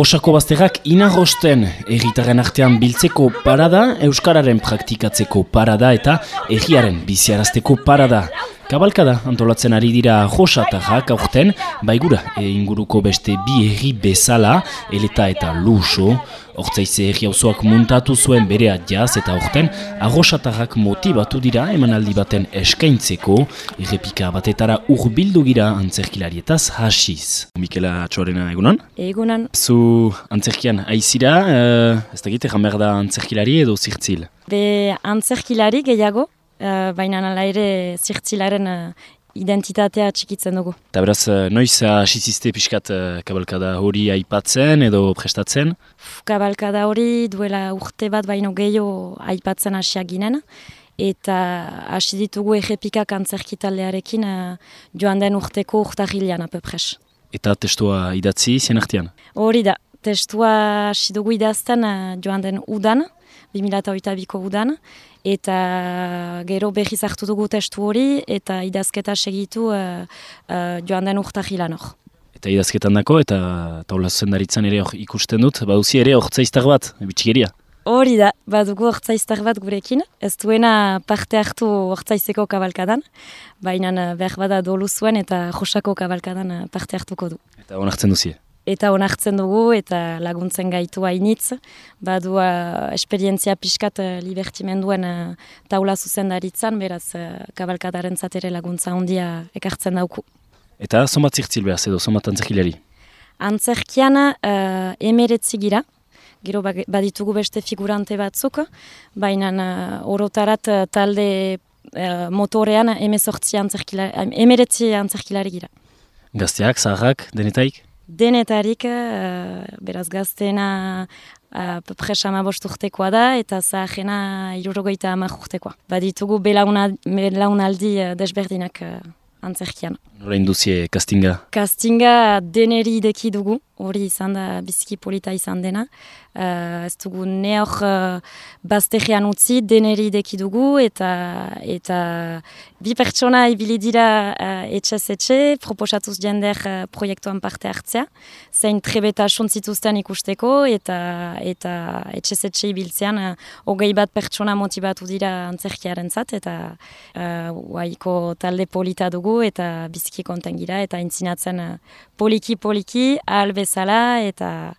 Arrosako bazterrak inarrosten erritaren artean biltzeko parada, Euskararen praktikatzeko parada eta egiaren biziarazteko parada. Kabalkada antolatzen ari dira arrosatarrak aurten, baigura e inguruko beste bi erri bezala, eleta eta luso, Hortzaize erri hauzoak muntatu zuen bere jaz eta aurten arrosatarrak motibatu dira emanaldi baten eskaintzeko, errepika batetara urbildu gira antzerkilarietaz hasiz. Mikela Txorena egunan? Egunan. Zu antzerkian aizira, uh, ez da gite, da antzerkilari edo zirtzil? Be antzerkilari gehiago, uh, baina nala ere zirtzilaren uh, identitatea txikitzen dugu. Eta beraz, eh, noiz asizizte pixkat kabalkada hori aipatzen edo prestatzen? Kabalkada hori duela urte bat baino gehiago aipatzen hasiak ginen, eta hasi ditugu egepikak antzerkitaldearekin joan den urteko urtahilean apepres. Eta testua idatzi zen artean? Hori da, testua hasi dugu idazten joan den udan, 2008ko udan, eta gero behi zartu dugu testu hori, eta idazketa segitu uh, uh, joan den urta jilan hor. Eta idazketan dako, eta taula zuzendaritzen ere hor ikusten dut, baduzi ere hortzaiztar bat, bitxikeria. Hori da, badugu hortzaiztar bat gurekin, ez duena parte hartu hortzaizeko kabalkadan, baina behar bada dolu zuen eta josako kabalkadan parte hartuko du. Eta onartzen duzie? Eta onartzen dugu eta laguntzen gaitu hainitz. Badu uh, esperientzia pixkat uh, libertimenduen uh, taula zuzen daritzen, beraz uh, kabalkadaren zatere laguntza handia ekartzen dauku. Eta somat zirtzil behaz edo, somat antzerkilari? Antzerkian uh, emeretzi gira, gero baditugu beste figurante batzuk, baina uh, orotarat uh, talde uh, motorean emezortzi antzerkilari, emeretzi antzerkilari gira. Gazteak, zaharrak, denetaik? Denetarik, uh, beraz gaztena uh, presa amabost urtekoa da, eta zahena irurogeita amak urtekoa. Baditugu belaunaldi uh, desberdinak uh, antzerkian. Nola induzie castinga? Castinga deneri ideki dugu, hori izan da biziki polita izan dena. Uh, ez dugu ne hor uh, utzi deneri ideki dugu eta eta bi pertsona ibili dira uh, etxez etxe, proposatuz jender uh, proiektuan parte hartzea. Zein trebeta zituzten ikusteko eta eta etxez etxe ibiltzean hogei bat pertsona motibatu dira antzerkiaren zat eta uh, talde polita dugu eta biziki konten gira eta intzinatzen poliki-poliki ahal bezala eta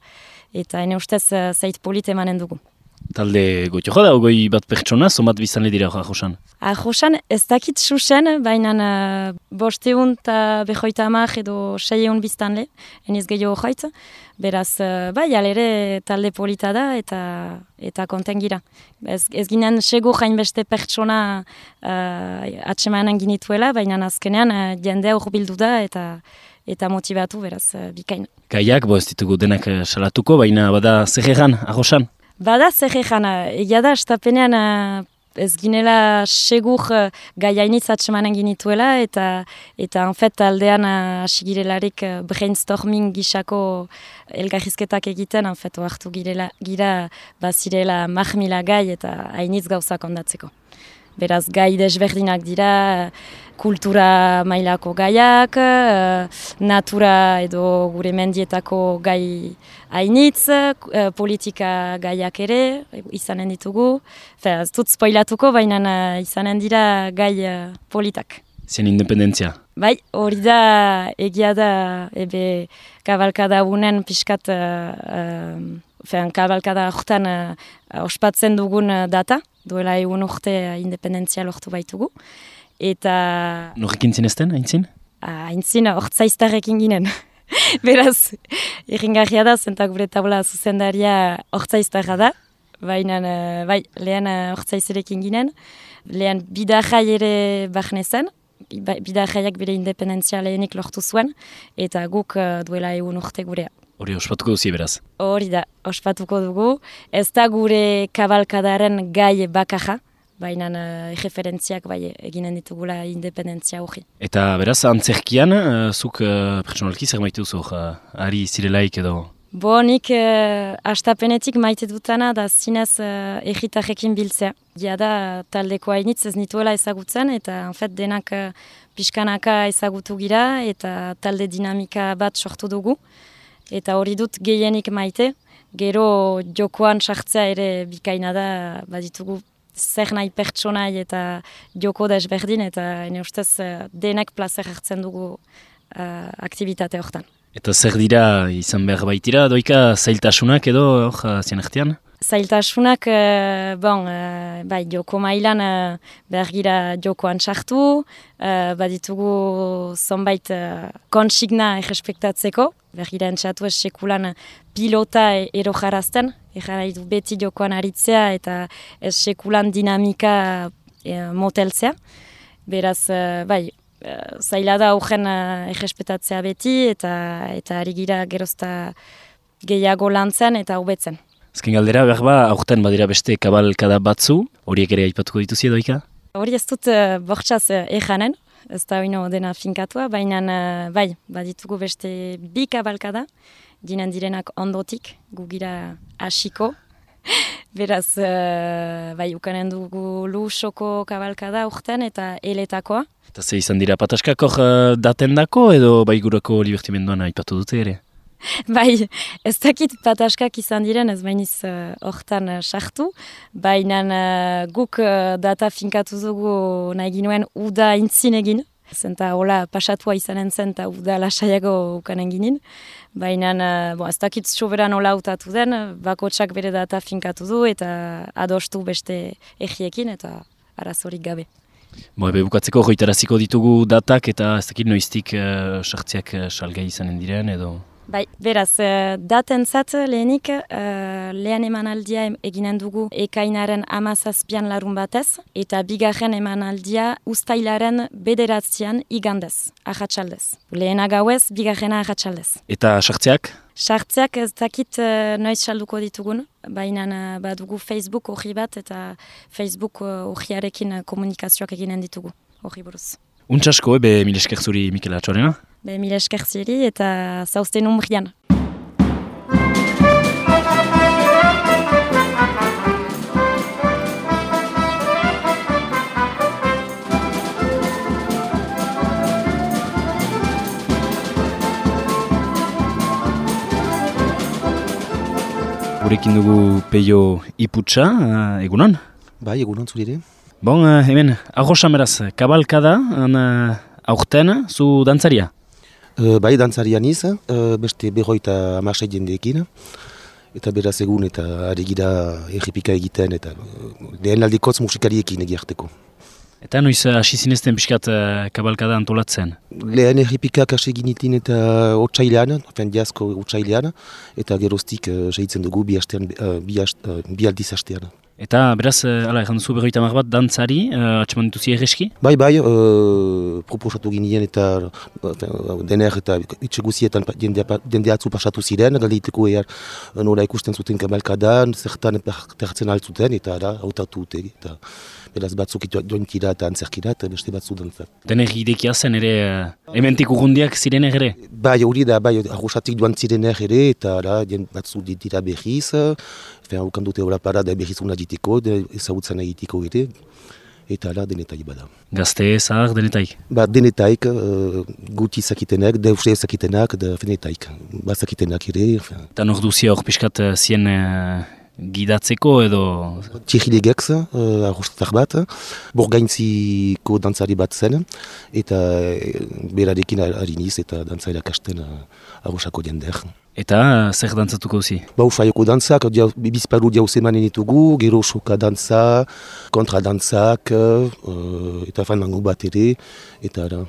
eta ene ustez uh, zait polit emanen dugu. Talde goitio da, ogoi bat pertsona, somat bizan dira ahosan? Ahosan ez dakit susen, baina uh, bosteun eta behoita amak edo seieun biztan le, eniz gehiago joitz. Beraz, uh, bai, alere talde polita da eta eta konten gira. Ez, ez ginen sego jain beste pertsona uh, atsemanen ginituela, baina azkenean uh, jende hor bildu da eta eta motivatu beraz uh, bikain. Gaiak, bo ez ditugu denak salatuko, baina bada zerregan, ahosan? Bada zer egan, egia da, estapenean ez ginela segur uh, gai hainitz atsemanen ginituela, eta eta anfet aldean hasi girelarik brainstorming gisako elgarrizketak egiten, anfet oartu girela, gira bazirela mahmila gai eta hainitz gauzak ondatzeko. Beraz, gai desberdinak dira, kultura mailako gaiak, uh, natura edo gure mendietako gai hainitz, uh, politika gaiak ere, izanen ditugu. Ez dut spoilatuko, baina uh, izanen dira gai politak. Zien independentzia? Bai, hori da egia da, ebe kabalkada unen pixkat, uh, uh, kabalkada horretan uh, ospatzen dugun data, duela egun urte independentzia lortu baitugu. Eta... Norrekin zinezten, haintzin? Haintzin, hortzaiztarrekin ginen. Beraz, irringarria da, zentak gure tabla zuzendaria hortzaiztarra da. Baina, uh, bai, lehen hortzaizerekin ginen. Lehen bidajai ere bahnezan. Bidajaiak bere independentzia lehenik lortu zuen. Eta guk duela egun urte gurea. Hori ospatuko duzi beraz? Hori da, ospatuko dugu. Ez da gure kabalkadaren gai bakaja baina uh, referentziak bai eginen ditugula independentzia hori. Eta beraz, antzerkian, uh, zuk uh, personalki zer maite duzu, uh, ari zirelaik edo? Bo, nik uh, astapenetik maite dutana da zinez uh, egitarrekin biltzea. Gia da taldeko hainitz ez nituela ezagutzen eta en fet denak uh, pixkanaka ezagutu gira eta talde dinamika bat sortu dugu. Eta hori dut gehienik maite, gero jokoan sartzea ere bikaina da, baditugu zer nahi pertsonai eta joko da esberdin, eta ene ustez uh, denek plazer hartzen dugu uh, aktivitate horretan. Eta zer dira izan behar baitira, doika zailtasunak edo hor zien artean? Zailtasunak, uh, bon, uh, bai, joko mailan uh, behar gira jokoan sartu, uh, baditugu zonbait uh, konsigna egespektatzeko, behar gira entxatu ez sekulan pilota e ero jarazten, du beti jokoan aritzea eta ez sekulan dinamika moteltzea. Beraz, uh, bai, uh, zaila da horren uh, egespetatzea beti eta eta ari gira gerozta gehiago lantzen eta hobetzen. Ezken galdera, behar ba, aurten badira beste kabalkada batzu, horiek ere aipatuko dituzi edoika? Hori ez dut uh, bortxaz uh, ejanen, ez da oino dena finkatua, baina uh, bai, baditugu beste bi kabalkada, dinen direnak ondotik, gugira hasiko. Beraz, uh, bai, ukanen dugu lusoko kabalkada urten eta eletakoa. Eta ze izan dira pataskako uh, datendako edo bai gurako libertimenduan aipatu dute ere? bai, ez dakit pataskak izan diren ez bainiz uh, hortan uh, sartu, baina uh, guk uh, data finkatu dugu nahi ginuen uda intzin egin, zenta hola pasatua izanen zen eta uda lasaiago ukanen ginen, baina uh, bon, ez dakit soberan hola utatu den, bakotsak bere data finkatu du eta adostu beste egiekin eta arazorik gabe. Bo, ebe bukatzeko goitaraziko ditugu datak eta ez dakit noiztik sartziak uh, salgai izanen diren edo... Bai, beraz, uh, daten zat lehenik, uh, lehen emanaldia eginen dugu ekainaren amazazpian larun batez, eta bigarren emanaldia ustailaren bederatzean igandez, ahatsaldez. Lehena gauez, bigarrena ahatsaldez. Eta sartziak? Sartzeak ez dakit uh, noiz salduko ditugun, baina uh, badugu Facebook hori bat eta Facebook horiarekin uh, komunikazioak eginen ditugu hori buruz. Untsasko, ebe milesker zuri Mikel Atxorena? Be milesker zuri eta zauzten umrian. Gurekin dugu peio iputsa, uh, egunon? Bai, egunon zurire. Bon, uh, hemen, agosameraz, kabalkada, uh, aurten, zu dantzaria? Uh, bai, dantzaria niz, uh, beste berroita amasai jendeekin. Eta beraz egun eta ari gira egipika egiten eta uh, lehen aldikotz musikariekin egiarteko. Eta noiz hasi zinezten pixkat uh, kabalkada antolatzen? Lehen erripikak hasi ginitin eta otxailean, ofen diazko otxailean, eta geroztik uh, segitzen dugu bi, hastean, uh, bi, hast, uh, bi aldiz hastean. Eta beraz, ala, egin duzu berroita bat dantzari, uh, atxeman dituzi erreski? Bai, bai, uh, proposatu ginen eta uh, dener eta itxeguzietan jende atzu pasatu ziren, galditeko ear nola ikusten zuten kabalkadan, zertan tertzen altzuten, eta da, hautatu utegi. Eta, beraz batzuk joan tira eta antzerkira eta beste batzu dantza. Denek idekia zen ere, uh, ementik urrundiak ziren ere? Bai, hori da, bai, arrosatik joan ziren ere, eta da, batzu dira behiz, fean haukan dute hori parada behiz una ditiko, ezagutzen egitiko ere, eta da, denetai bada. Gazte, zahar, denetaik? Ba, denetaik, uh, guti zakitenak, deusre zakitenak, da denetaik, ba zakitenak ere. Eta nor duzia hor piskat zien gidatzeko edo... Txihilegek, uh, arrostatak bat, borgaintziko dantzari bat zen, eta uh, berarekin hariniz eta dantzari akasten uh, arrostako jender. Eta zer dantzatuko duzi? Ba, ufaioko dantzak, bizparu diauz emanen ditugu, gero soka dantza, kontra dantzak, uh, eta fan mangu bat ere, eta da,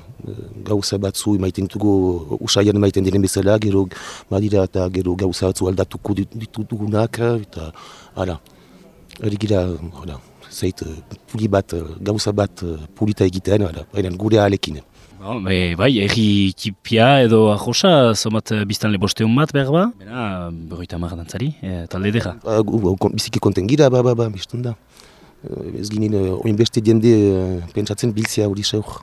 gauza batzu emaiten ditugu, usaian emaiten diren bezala, gero badira eta gero gauza batzu aldatuko ditugunak, eta ara, hori gira, zait, puli bat, gauza bat pulita egiten, ara, gure alekin. Ba, bai, erri kipia edo ahosa, zomat eh, biztan lebosteun bat behar ba? Bena, berroita marra dantzari, e, talde edera. Ba, biziki konten gira, ba, ba, ba, biztan da. Eh, ez ginen, oin beste diende pentsatzen biltzea hori seur.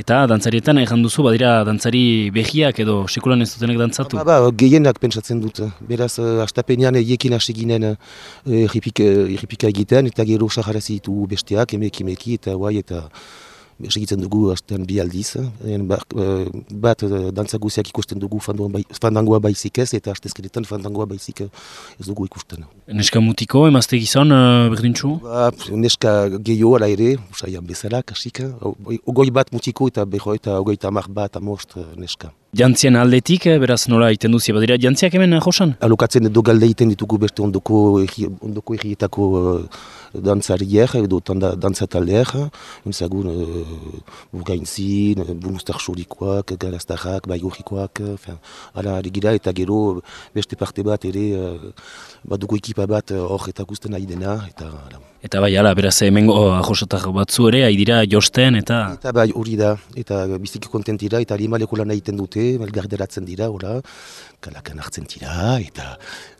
Eta dantzarietan egin duzu, badira dantzari behiak edo sekulan ez dutenek dantzatu? Ba, ba, gehienak pentsatzen dut. Beraz, astapenean egiekin hasi ginen erripika egiten, eta gero saharazi ditu besteak, emek emeki, eta guai, eta segitzen dugu astean bi aldiz. Bat, bat dantza guziak ikusten dugu bai, fandangoa baizik ez, eta astezkeretan fandangoa baizik ez dugu ikusten. Neska mutiko, emazte gizan, berdintxu? Ba, neska gehiago ala ere, usaian bezala, kasik. Ogoi bat mutiko eta beho eta ogoi tamar bat amost neska. Jantzien aldetik, beraz nola iten duzia badira, jantziak hemen, Josan? Alokatzen edo galde iten ditugu beste ondoko errietako dantzariek edo dantzataldeek, entzagun uh, burgainzin, bunustar xurikoak, garaztarrak, baigurikoak, ala gira eta gero beste parte bat ere uh, baduko ekipa bat hor eta guzten nahi dena. Eta, ala. Eta bai, ala, beraz emengo ahosatak batzu ere, dira josten eta... Eta bai, hori da, eta biziki kontentira, eta limaleko lan egiten dute, malgarderatzen dira, ora, kalakan hartzen dira, eta...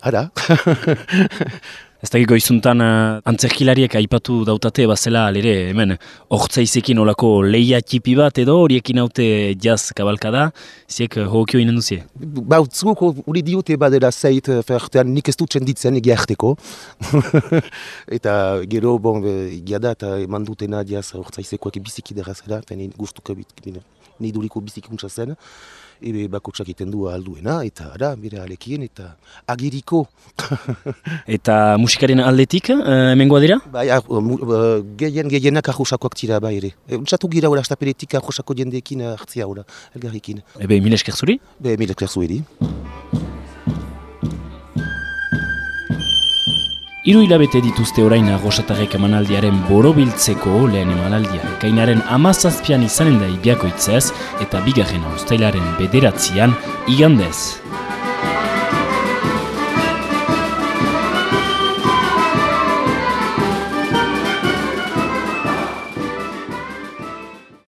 Ara! Ez dakiko izuntan uh, antzerkilariek aipatu dautate bazela alere hemen ortsaizekin olako leia txipi bat edo horiekin haute jaz kabalkada, ziek uh, hokio inen duzie? Ba, zuko hori diote badera zeit, eh, fertean nik ez dut txenditzen egia eta gero, bon, egia da eta eman dutena jaz ortsaizekoak biziki derazera, eta nire guztuko nire duriko biziki zen ebe bakotsak iten du alduena, eta ara, bere alekin, eta agiriko. eta musikaren aldetik, uh, emengoa dira? Bai, ah, uh, gehien, gehienak ahosakoak tira, bai ere. E, Untsatu gira, ora, astaperetik ahosako jendeekin hartzia, ora, elgarrikin. Ebe, mil esker zuri? Be, mil esker zuri. Hiru hilabete dituzte orain agosatarek emanaldiaren borobiltzeko lehen emanaldia. Kainaren amazazpian izanen da ibiako itzez eta bigarren ustailaren bederatzean igandez.